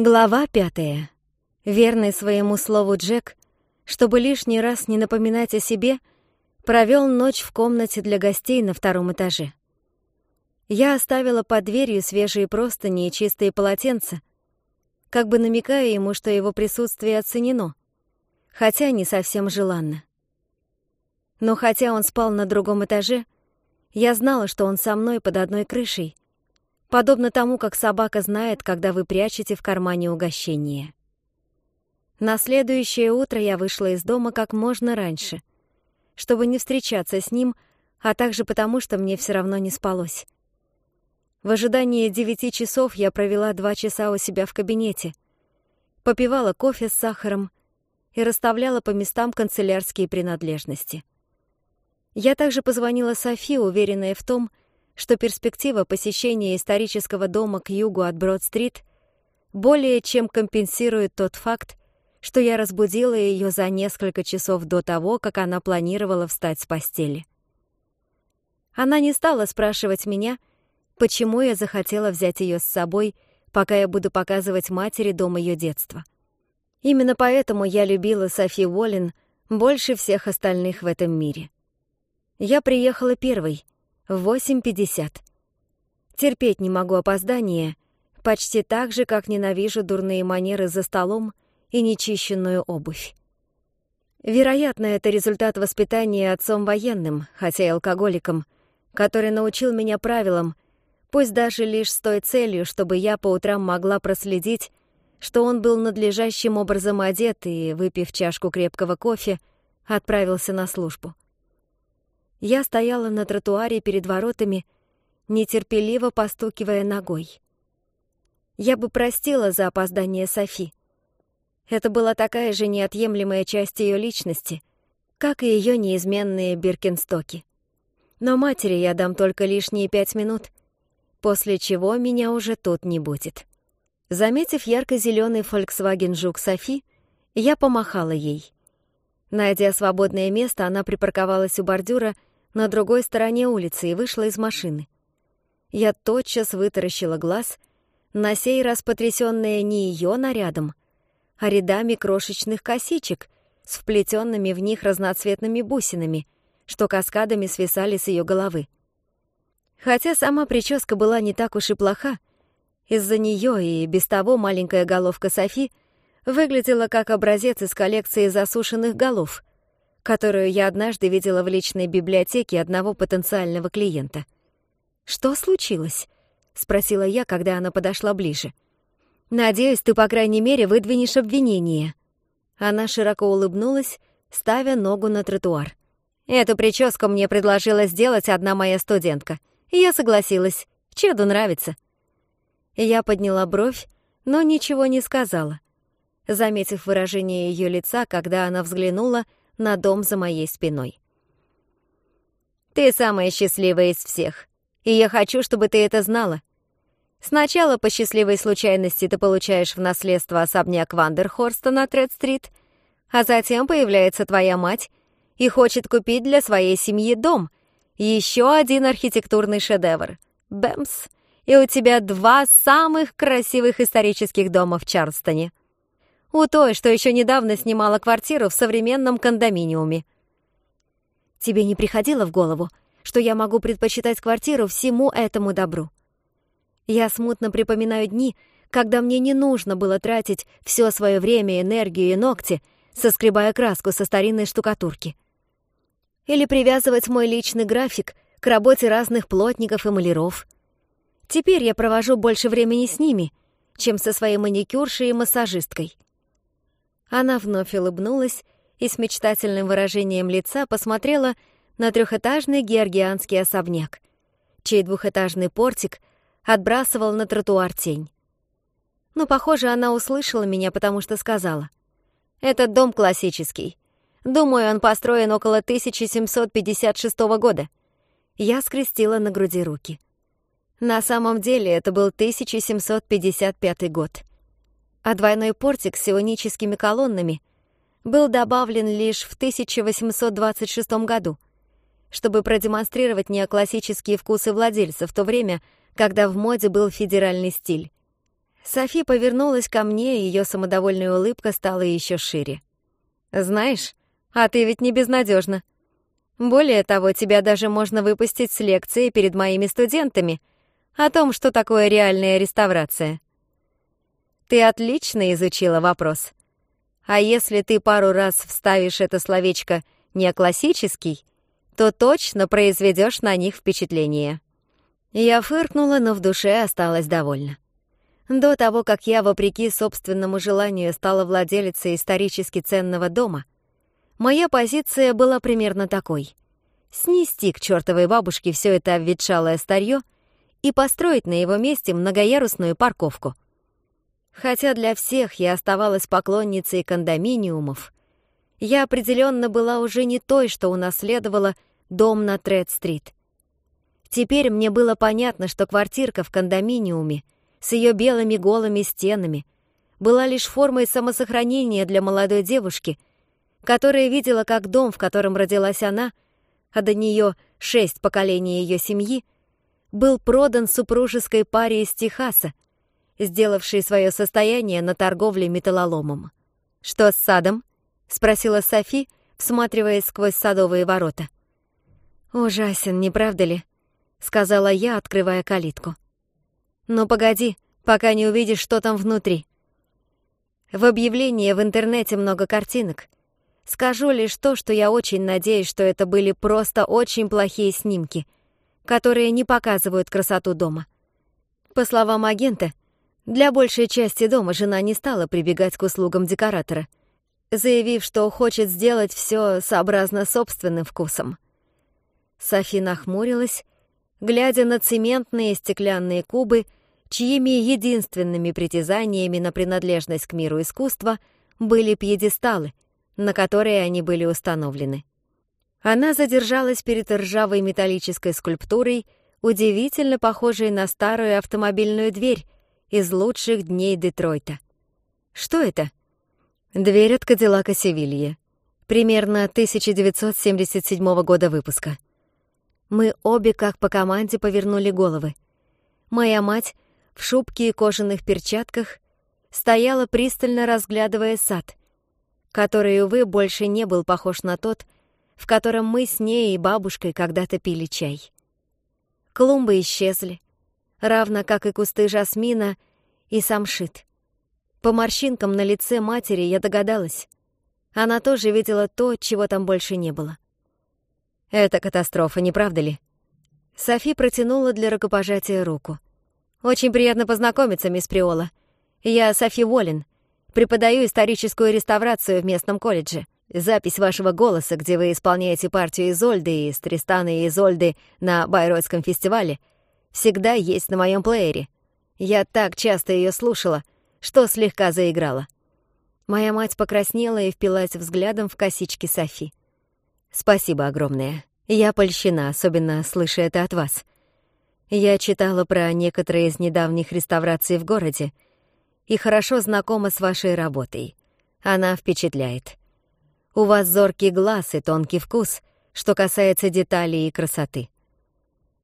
Глава пятая. Верный своему слову Джек, чтобы лишний раз не напоминать о себе, провёл ночь в комнате для гостей на втором этаже. Я оставила под дверью свежие простыни и чистые полотенца, как бы намекая ему, что его присутствие оценено, хотя не совсем желанно. Но хотя он спал на другом этаже, я знала, что он со мной под одной крышей — подобно тому, как собака знает, когда вы прячете в кармане угощение. На следующее утро я вышла из дома как можно раньше, чтобы не встречаться с ним, а также потому, что мне все равно не спалось. В ожидании девяти часов я провела два часа у себя в кабинете, попивала кофе с сахаром и расставляла по местам канцелярские принадлежности. Я также позвонила Софи, уверенная в том, что что перспектива посещения исторического дома к югу от Брод-стрит более чем компенсирует тот факт, что я разбудила ее за несколько часов до того, как она планировала встать с постели. Она не стала спрашивать меня, почему я захотела взять ее с собой, пока я буду показывать матери дом ее детства. Именно поэтому я любила Софи Уоллен больше всех остальных в этом мире. Я приехала первой — 8.50. Терпеть не могу опоздание, почти так же, как ненавижу дурные манеры за столом и нечищенную обувь. Вероятно, это результат воспитания отцом военным, хотя и алкоголиком, который научил меня правилам, пусть даже лишь с той целью, чтобы я по утрам могла проследить, что он был надлежащим образом одет и, выпив чашку крепкого кофе, отправился на службу. Я стояла на тротуаре перед воротами, нетерпеливо постукивая ногой. Я бы простила за опоздание Софи. Это была такая же неотъемлемая часть ее личности, как и ее неизменные биркенстоки. Но матери я дам только лишние пять минут, после чего меня уже тут не будет. Заметив ярко-зеленый Volkswagen Жук Софи, я помахала ей. Найдя свободное место, она припарковалась у бордюра на другой стороне улицы и вышла из машины. Я тотчас вытаращила глаз, на сей раз потрясённая не её нарядом, а рядами крошечных косичек с вплетёнными в них разноцветными бусинами, что каскадами свисали с её головы. Хотя сама прическа была не так уж и плоха, из-за неё и без того маленькая головка Софи выглядела как образец из коллекции засушенных голов — которую я однажды видела в личной библиотеке одного потенциального клиента. «Что случилось?» — спросила я, когда она подошла ближе. «Надеюсь, ты, по крайней мере, выдвинешь обвинение». Она широко улыбнулась, ставя ногу на тротуар. «Эту прическу мне предложила сделать одна моя студентка. Я согласилась. Чеду нравится». Я подняла бровь, но ничего не сказала. Заметив выражение ее лица, когда она взглянула — на дом за моей спиной. «Ты самая счастливая из всех, и я хочу, чтобы ты это знала. Сначала по счастливой случайности ты получаешь в наследство особняк Вандерхорста на Тред-стрит, а затем появляется твоя мать и хочет купить для своей семьи дом, еще один архитектурный шедевр. Бэмс!» и у тебя два самых красивых исторических дома в Чарльстоне — у той, что еще недавно снимала квартиру в современном кондоминиуме. Тебе не приходило в голову, что я могу предпочитать квартиру всему этому добру? Я смутно припоминаю дни, когда мне не нужно было тратить все свое время, энергию и ногти, соскребая краску со старинной штукатурки. Или привязывать мой личный график к работе разных плотников и маляров. Теперь я провожу больше времени с ними, чем со своей маникюршей и массажисткой. Она вновь улыбнулась и с мечтательным выражением лица посмотрела на трехэтажный георгианский особняк, чей двухэтажный портик отбрасывал на тротуар тень. Но, похоже, она услышала меня, потому что сказала. «Этот дом классический. Думаю, он построен около 1756 года». Я скрестила на груди руки. На самом деле это был 1755 год а двойной портик с сионическими колоннами был добавлен лишь в 1826 году, чтобы продемонстрировать неоклассические вкусы владельца в то время, когда в моде был федеральный стиль. Софи повернулась ко мне, и ее самодовольная улыбка стала еще шире. «Знаешь, а ты ведь не безнадежна. Более того, тебя даже можно выпустить с лекции перед моими студентами о том, что такое реальная реставрация». Ты отлично изучила вопрос. А если ты пару раз вставишь это словечко «неоклассический», то точно произведешь на них впечатление. Я фыркнула, но в душе осталась довольна. До того, как я, вопреки собственному желанию, стала владелицей исторически ценного дома, моя позиция была примерно такой. Снести к чертовой бабушке все это обветшалое старье и построить на его месте многоярусную парковку — Хотя для всех я оставалась поклонницей кондоминиумов, я определенно была уже не той, что унаследовала дом на Тред-стрит. Теперь мне было понятно, что квартирка в кондоминиуме с ее белыми голыми стенами была лишь формой самосохранения для молодой девушки, которая видела, как дом, в котором родилась она, а до нее шесть поколений ее семьи, был продан супружеской паре из Техаса, сделавший свое состояние на торговле металлоломом. «Что с садом?» — спросила Софи, всматриваясь сквозь садовые ворота. «Ужасен, не правда ли?» — сказала я, открывая калитку. «Но погоди, пока не увидишь, что там внутри». В объявлении в интернете много картинок. Скажу лишь то, что я очень надеюсь, что это были просто очень плохие снимки, которые не показывают красоту дома. По словам агента, для большей части дома жена не стала прибегать к услугам декоратора, заявив, что хочет сделать всё сообразно собственным вкусом. Софи нахмурилась, глядя на цементные стеклянные кубы, чьими единственными притязаниями на принадлежность к миру искусства были пьедесталы, на которые они были установлены. Она задержалась перед ржавой металлической скульптурой, удивительно похожей на старую автомобильную дверь, из лучших дней Детройта. Что это? Дверь от Кадиллака Севильи. Примерно 1977 года выпуска. Мы обе, как по команде, повернули головы. Моя мать в шубке и кожаных перчатках стояла, пристально разглядывая сад, который, увы, больше не был похож на тот, в котором мы с ней и бабушкой когда-то пили чай. Клумбы исчезли, равно как и кусты жасмина и самшит. По морщинкам на лице матери я догадалась. Она тоже видела то, чего там больше не было. «Это катастрофа, не правда ли?» Софи протянула для рукопожатия руку. «Очень приятно познакомиться, мисс Приола. Я Софи Уоллен. Преподаю историческую реставрацию в местном колледже. Запись вашего голоса, где вы исполняете партию Изольды из Тристана и Изольды на Байройском фестивале — всегда есть на моем плеере. Я так часто ее слушала, что слегка заиграла. Моя мать покраснела и впилась взглядом в косички Софи. «Спасибо огромное. Я польщена, особенно слыша это от вас. Я читала про некоторые из недавних реставраций в городе и хорошо знакома с вашей работой. Она впечатляет. У вас зоркий глаз и тонкий вкус, что касается деталей и красоты.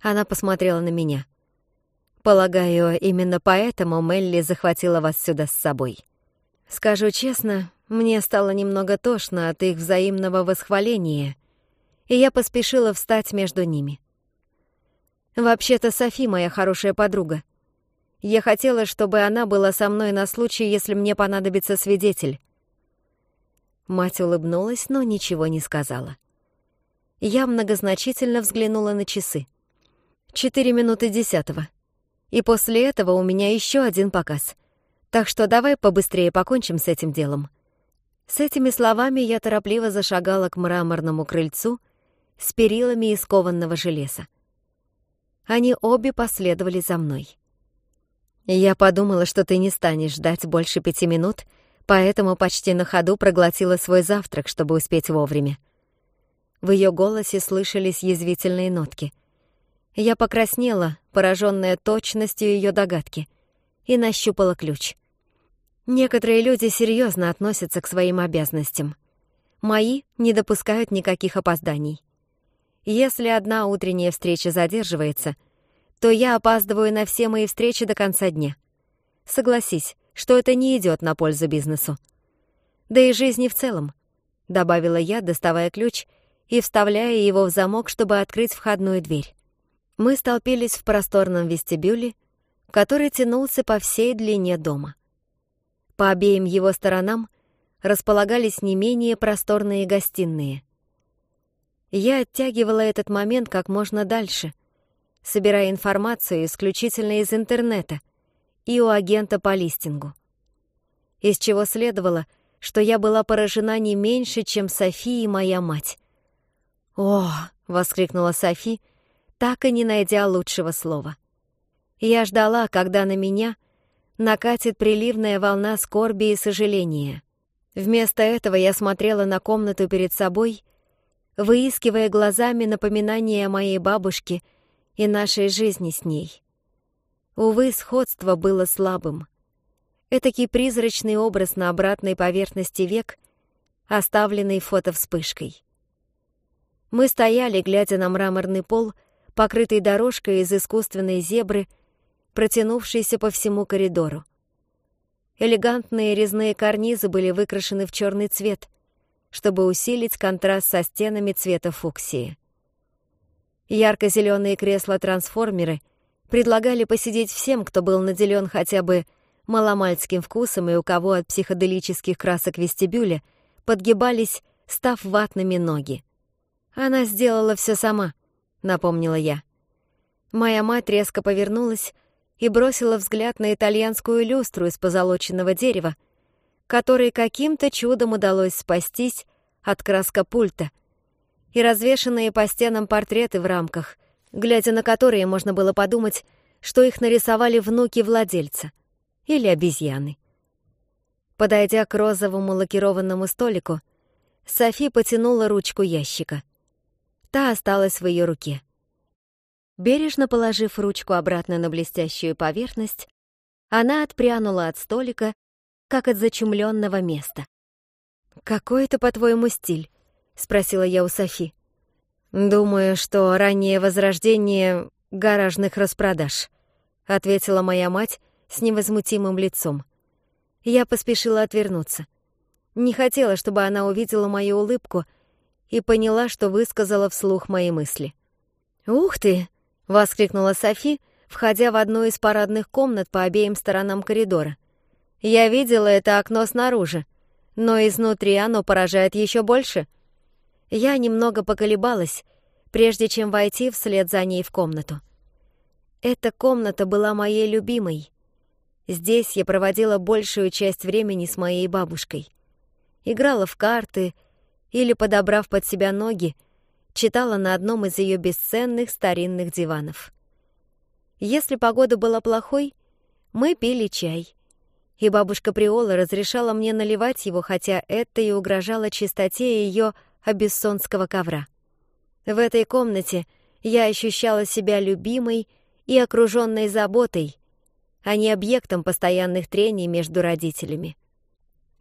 Она посмотрела на меня. «Полагаю, именно поэтому Мелли захватила вас сюда с собой. Скажу честно, мне стало немного тошно от их взаимного восхваления, и я поспешила встать между ними. Вообще-то Софи моя хорошая подруга. Я хотела, чтобы она была со мной на случай, если мне понадобится свидетель». Мать улыбнулась, но ничего не сказала. Я многозначительно взглянула на часы. Четыре минуты 10. И после этого у меня еще один показ. Так что давай побыстрее покончим с этим делом. С этими словами я торопливо зашагала к мраморному крыльцу с перилами из кованного железа. Они обе последовали за мной. Я подумала, что ты не станешь ждать больше пяти минут, поэтому почти на ходу проглотила свой завтрак, чтобы успеть вовремя. В ее голосе слышались язвительные нотки — я покраснела, пораженная точностью ее догадки, и нащупала ключ. Некоторые люди серьезно относятся к своим обязанностям. Мои не допускают никаких опозданий. Если одна утренняя встреча задерживается, то я опаздываю на все мои встречи до конца дня. Согласись, что это не идет на пользу бизнесу. Да и жизни в целом, — добавила я, доставая ключ и вставляя его в замок, чтобы открыть входную дверь. Мы столпились в просторном вестибюле, который тянулся по всей длине дома. По обеим его сторонам располагались не менее просторные гостиные. Я оттягивала этот момент как можно дальше, собирая информацию исключительно из интернета и у агента по листингу. Из чего следовало, что я была поражена не меньше, чем София и моя мать. «О!» — воскликнула София. — так и не найдя лучшего слова. Я ждала, когда на меня накатит приливная волна скорби и сожаления. Вместо этого я смотрела на комнату перед собой, выискивая глазами напоминания о моей бабушке и нашей жизни с ней. Увы, сходство было слабым. Этакий призрачный образ на обратной поверхности век, оставленный фотовспышкой. Мы стояли, глядя на мраморный пол — покрытой дорожкой из искусственной зебры, протянувшейся по всему коридору. Элегантные резные карнизы были выкрашены в черный цвет, чтобы усилить контраст со стенами цвета фуксии. Ярко-зеленые кресла-трансформеры предлагали посидеть всем, кто был наделен хотя бы маломальским вкусом и у кого от психоделических красок вестибюля подгибались, став ватными ноги. Она сделала все сама — напомнила я. Моя мать резко повернулась и бросила взгляд на итальянскую люстру из позолоченного дерева, которой каким-то чудом удалось спастись от краскопульта, и развешанные по стенам портреты в рамках, глядя на которые можно было подумать, что их нарисовали внуки владельца или обезьяны. Подойдя к розовому лакированному столику, Софи потянула ручку ящика — Та осталась в ее руке. Бережно положив ручку обратно на блестящую поверхность, она отпрянула от столика, как от зачумленного места. «Какой это, по-твоему, стиль?» — спросила я у Софи. «Думаю, что раннее возрождение гаражных распродаж», — ответила моя мать с невозмутимым лицом. Я поспешила отвернуться. Не хотела, чтобы она увидела мою улыбку и поняла, что высказала вслух мои мысли. «Ух ты!» — воскликнула Софи, входя в одну из парадных комнат по обеим сторонам коридора. «Я видела это окно снаружи, но изнутри оно поражает еще больше». Я немного поколебалась, прежде чем войти вслед за ней в комнату. Эта комната была моей любимой. Здесь я проводила большую часть времени с моей бабушкой. Играла в карты, или, подобрав под себя ноги, читала на одном из ее бесценных старинных диванов. Если погода была плохой, мы пили чай. И бабушка Приола разрешала мне наливать его, хотя это и угрожало чистоте ее абиссонского ковра. В этой комнате я ощущала себя любимой и окруженной заботой, а не объектом постоянных трений между родителями.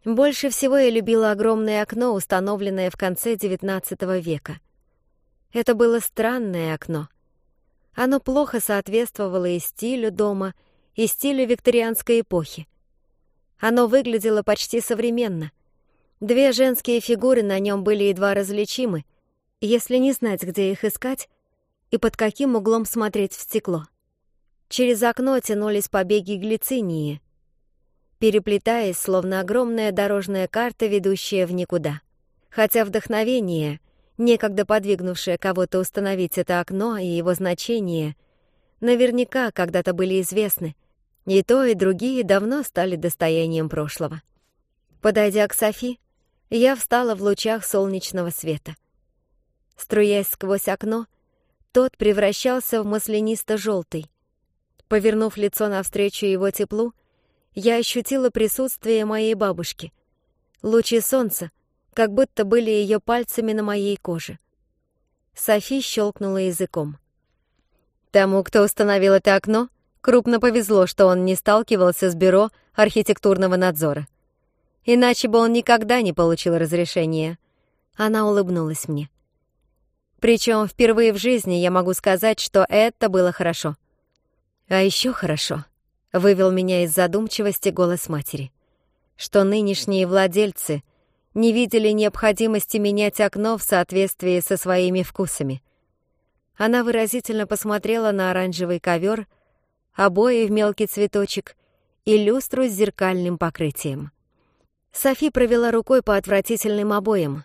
Больше всего я любила огромное окно, установленное в конце XIX века. Это было странное окно. Оно плохо соответствовало и стилю дома, и стилю викторианской эпохи. Оно выглядело почти современно. Две женские фигуры на нем были едва различимы, если не знать, где их искать и под каким углом смотреть в стекло. Через окно тянулись побеги глицинии, переплетаясь, словно огромная дорожная карта, ведущая в никуда. Хотя вдохновение, некогда подвигнувшее кого-то установить это окно и его значение, наверняка когда-то были известны. И то, и другие давно стали достоянием прошлого. Подойдя к Софи, я встала в лучах солнечного света. Струясь сквозь окно, тот превращался в маслянисто-желтый. Повернув лицо навстречу его теплу, я ощутила присутствие моей бабушки. Лучи солнца как будто были ее пальцами на моей коже. Софи щелкнула языком. «Тому, кто установил это окно, крупно повезло, что он не сталкивался с бюро архитектурного надзора. Иначе бы он никогда не получил разрешения». Она улыбнулась мне. Причем впервые в жизни я могу сказать, что это было хорошо. А еще хорошо — вывел меня из задумчивости голос матери, что нынешние владельцы не видели необходимости менять окно в соответствии со своими вкусами. Она выразительно посмотрела на оранжевый ковер, обои в мелкий цветочек и люстру с зеркальным покрытием. Софи провела рукой по отвратительным обоям.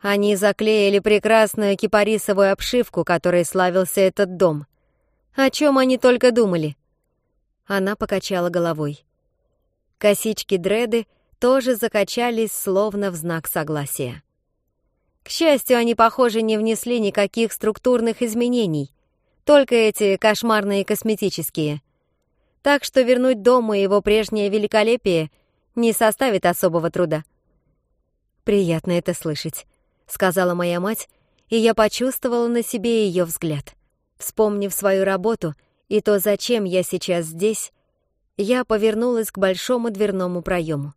Они заклеили прекрасную кипарисовую обшивку, которой славился этот дом. О чем они только думали. Она покачала головой. Косички дреды тоже закачались словно в знак согласия. К счастью, они, похоже, не внесли никаких структурных изменений, только эти кошмарные косметические. Так что вернуть дому его прежнее великолепие не составит особого труда. «Приятно это слышать», — сказала моя мать, и я почувствовала на себе ее взгляд. Вспомнив свою работу — и то, зачем я сейчас здесь, я повернулась к большому дверному проему.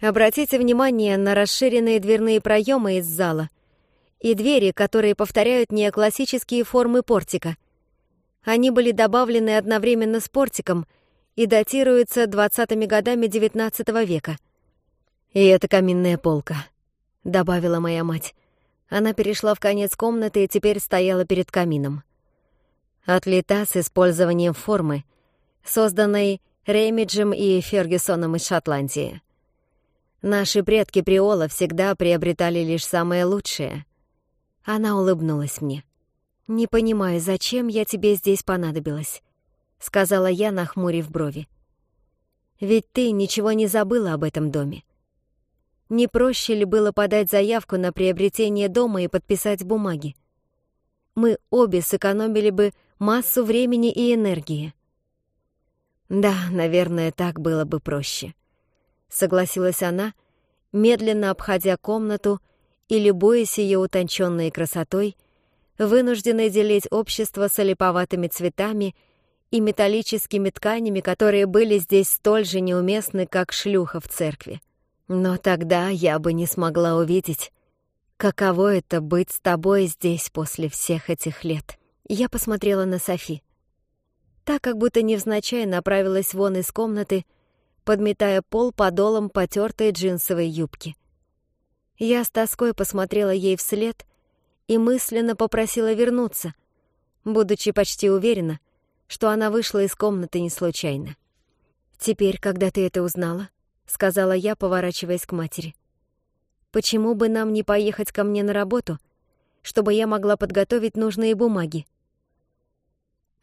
Обратите внимание на расширенные дверные проемы из зала и двери, которые повторяют неоклассические формы портика. Они были добавлены одновременно с портиком и датируются 20-ми годами XIX века. «И это каминная полка», — добавила моя мать. Она перешла в конец комнаты и теперь стояла перед камином отлетасыз использованием формы, созданной Реймиджем и Фергюсоном из Шотландии. Наши предки Приола всегда приобретали лишь самое лучшее. Она улыбнулась мне. «Не понимаю, зачем я тебе здесь понадобилась», — сказала я, нахмурив брови. «Ведь ты ничего не забыла об этом доме. Не проще ли было подать заявку на приобретение дома и подписать бумаги? Мы обе сэкономили бы массу времени и энергии. «Да, наверное, так было бы проще», — согласилась она, медленно обходя комнату и любуясь ее утонченной красотой, вынужденной делить общество с олиповатыми цветами и металлическими тканями, которые были здесь столь же неуместны, как шлюха в церкви. Но тогда я бы не смогла увидеть, каково это быть с тобой здесь после всех этих лет. Я посмотрела на Софи. Та как будто невзначай направилась вон из комнаты, подметая пол подолом потертой джинсовой юбки. Я с тоской посмотрела ей вслед и мысленно попросила вернуться, будучи почти уверена, что она вышла из комнаты не случайно. «Теперь, когда ты это узнала», — сказала я, поворачиваясь к матери, «почему бы нам не поехать ко мне на работу, чтобы я могла подготовить нужные бумаги?»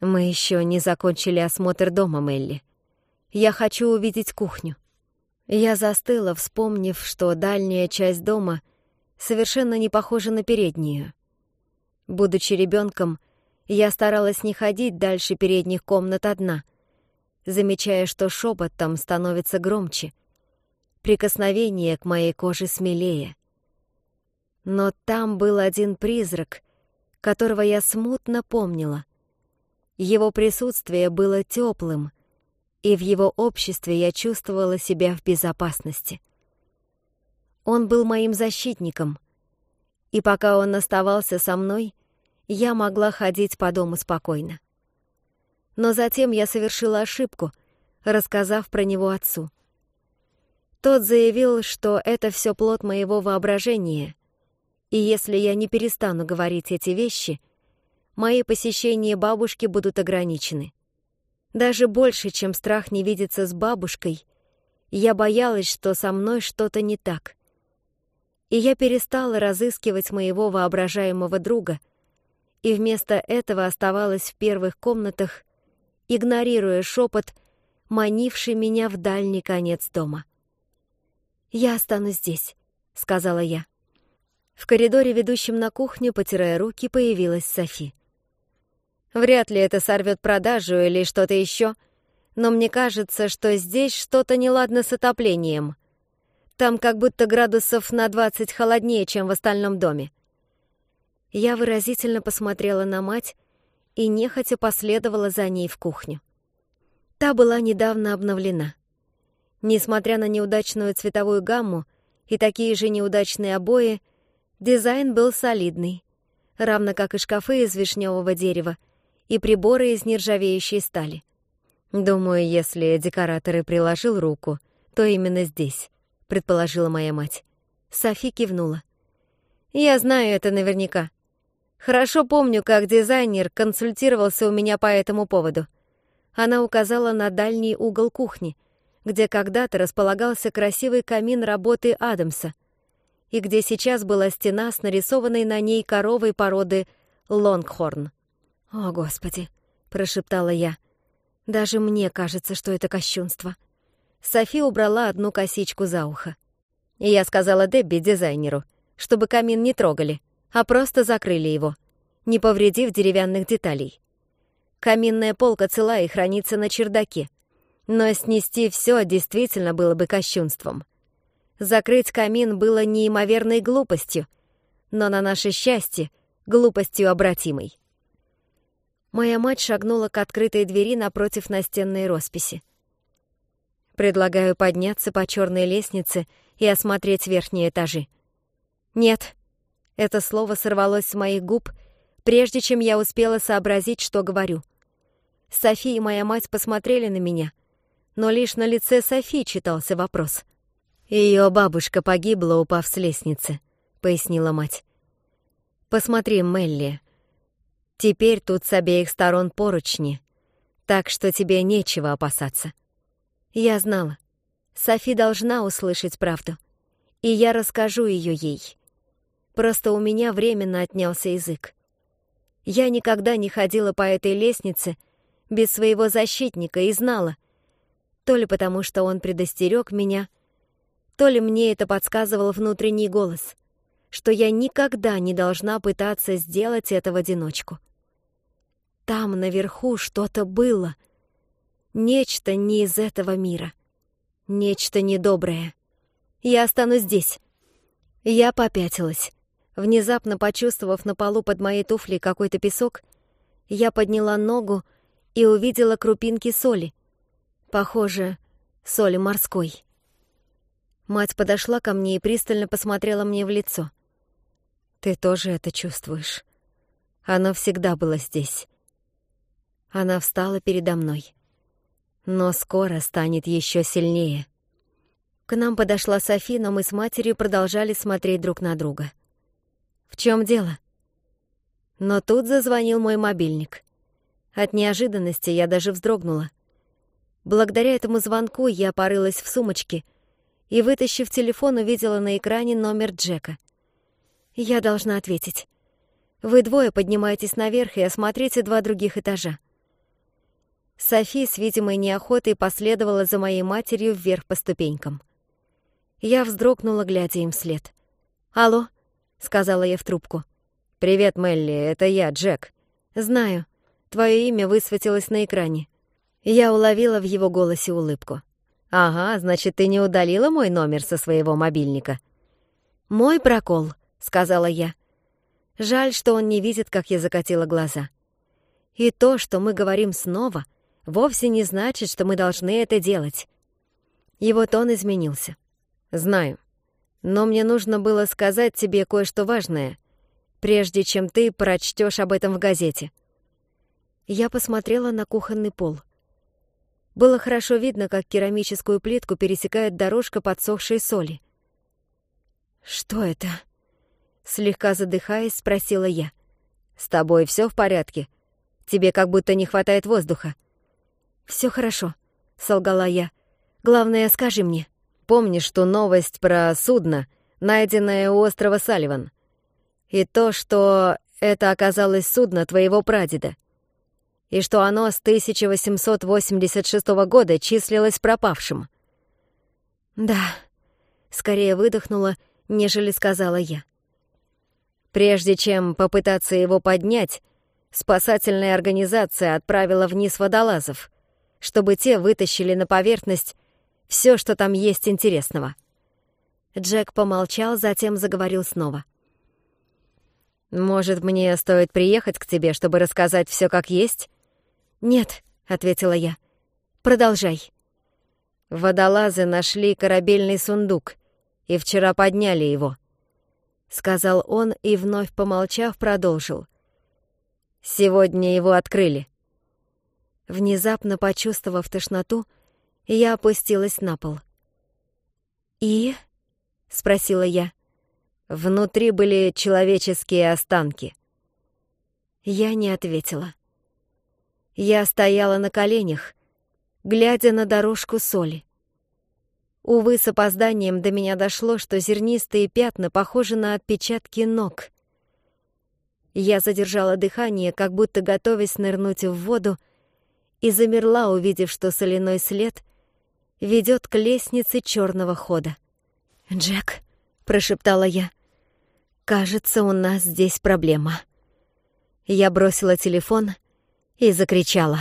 Мы еще не закончили осмотр дома, Мелли. Я хочу увидеть кухню. Я застыла, вспомнив, что дальняя часть дома совершенно не похожа на переднюю. Будучи ребенком, я старалась не ходить дальше передних комнат одна, замечая, что шепот там становится громче, прикосновение к моей коже смелее. Но там был один призрак, которого я смутно помнила. Его присутствие было теплым, и в его обществе я чувствовала себя в безопасности. Он был моим защитником, и пока он оставался со мной, я могла ходить по дому спокойно. Но затем я совершила ошибку, рассказав про него отцу. Тот заявил, что это все плод моего воображения, и если я не перестану говорить эти вещи — мои посещения бабушки будут ограничены. Даже больше, чем страх не видеться с бабушкой, я боялась, что со мной что-то не так. И я перестала разыскивать моего воображаемого друга, и вместо этого оставалась в первых комнатах, игнорируя шепот, манивший меня в дальний конец дома. «Я останусь здесь», — сказала я. В коридоре, ведущем на кухню, потирая руки, появилась Софи. Вряд ли это сорвет продажу или что-то еще, но мне кажется, что здесь что-то неладно с отоплением. Там как будто градусов на 20 холоднее, чем в остальном доме. Я выразительно посмотрела на мать и нехотя последовала за ней в кухню. Та была недавно обновлена. Несмотря на неудачную цветовую гамму и такие же неудачные обои, дизайн был солидный, равно как и шкафы из вишневого дерева и приборы из нержавеющей стали. «Думаю, если декоратор и приложил руку, то именно здесь», — предположила моя мать. Софи кивнула. «Я знаю это наверняка. Хорошо помню, как дизайнер консультировался у меня по этому поводу. Она указала на дальний угол кухни, где когда-то располагался красивый камин работы Адамса, и где сейчас была стена с нарисованной на ней коровой породы «Лонгхорн». «О, Господи!» — прошептала я. «Даже мне кажется, что это кощунство». Софи убрала одну косичку за ухо. И я сказала Дебби, дизайнеру, чтобы камин не трогали, а просто закрыли его, не повредив деревянных деталей. Каминная полка цела и хранится на чердаке. Но снести все действительно было бы кощунством. Закрыть камин было неимоверной глупостью, но на наше счастье — глупостью обратимой моя мать шагнула к открытой двери напротив настенной росписи. Предлагаю подняться по черной лестнице и осмотреть верхние этажи. «Нет». Это слово сорвалось с моих губ, прежде чем я успела сообразить, что говорю. Софи и моя мать посмотрели на меня, но лишь на лице Софи читался вопрос. Ее бабушка погибла, упав с лестницы», — пояснила мать. «Посмотри, Мелли, Теперь тут с обеих сторон поручни, так что тебе нечего опасаться. Я знала. Софи должна услышать правду, и я расскажу ее ей. Просто у меня временно отнялся язык. Я никогда не ходила по этой лестнице без своего защитника и знала, то ли потому, что он предостерег меня, то ли мне это подсказывал внутренний голос — что я никогда не должна пытаться сделать это в одиночку. Там наверху что-то было. Нечто не из этого мира. Нечто недоброе. Я останусь здесь. Я попятилась. Внезапно почувствовав на полу под моей туфлей какой-то песок, я подняла ногу и увидела крупинки соли. Похоже, соли морской. Мать подошла ко мне и пристально посмотрела мне в лицо — ты тоже это чувствуешь. Оно всегда было здесь. Она встала передо мной. Но скоро станет еще сильнее. К нам подошла Софи, но мы с матерью продолжали смотреть друг на друга. «В чем дело?» Но тут зазвонил мой мобильник. От неожиданности я даже вздрогнула. Благодаря этому звонку я порылась в сумочке и, вытащив телефон, увидела на экране номер Джека — я должна ответить. Вы двое поднимаетесь наверх и осмотрите два других этажа. Софи с видимой неохотой последовала за моей матерью вверх по ступенькам. Я вздрогнула, глядя им вслед. «Алло», — сказала я в трубку. «Привет, Мелли, это я, Джек». «Знаю. Твое имя высветилось на экране». Я уловила в его голосе улыбку. «Ага, значит, ты не удалила мой номер со своего мобильника?» «Мой прокол», сказала я. Жаль, что он не видит, как я закатила глаза. И то, что мы говорим снова, вовсе не значит, что мы должны это делать. Его тон изменился. Знаю. Но мне нужно было сказать тебе кое-что важное, прежде чем ты прочтешь об этом в газете. Я посмотрела на кухонный пол. Было хорошо видно, как керамическую плитку пересекает дорожка подсохшей соли. «Что это?» Слегка задыхаясь, спросила я. «С тобой все в порядке? Тебе как будто не хватает воздуха». Все хорошо», — солгала я. «Главное, скажи мне». «Помнишь ту новость про судно, найденное у острова Салливан? И то, что это оказалось судно твоего прадеда? И что оно с 1886 года числилось пропавшим?» «Да», — скорее выдохнула, нежели сказала я. Прежде чем попытаться его поднять, спасательная организация отправила вниз водолазов, чтобы те вытащили на поверхность все, что там есть интересного. Джек помолчал, затем заговорил снова. «Может, мне стоит приехать к тебе, чтобы рассказать все как есть?» «Нет», — ответила я. «Продолжай». Водолазы нашли корабельный сундук и вчера подняли его сказал он и, вновь помолчав, продолжил. «Сегодня его открыли». Внезапно почувствовав тошноту, я опустилась на пол. «И?» — спросила я. «Внутри были человеческие останки». Я не ответила. Я стояла на коленях, глядя на дорожку соли. Увы, с опозданием до меня дошло, что зернистые пятна похожи на отпечатки ног. Я задержала дыхание, как будто готовясь нырнуть в воду, и замерла, увидев, что соляной след ведет к лестнице черного хода. «Джек», — прошептала я, — «кажется, у нас здесь проблема». Я бросила телефон и закричала.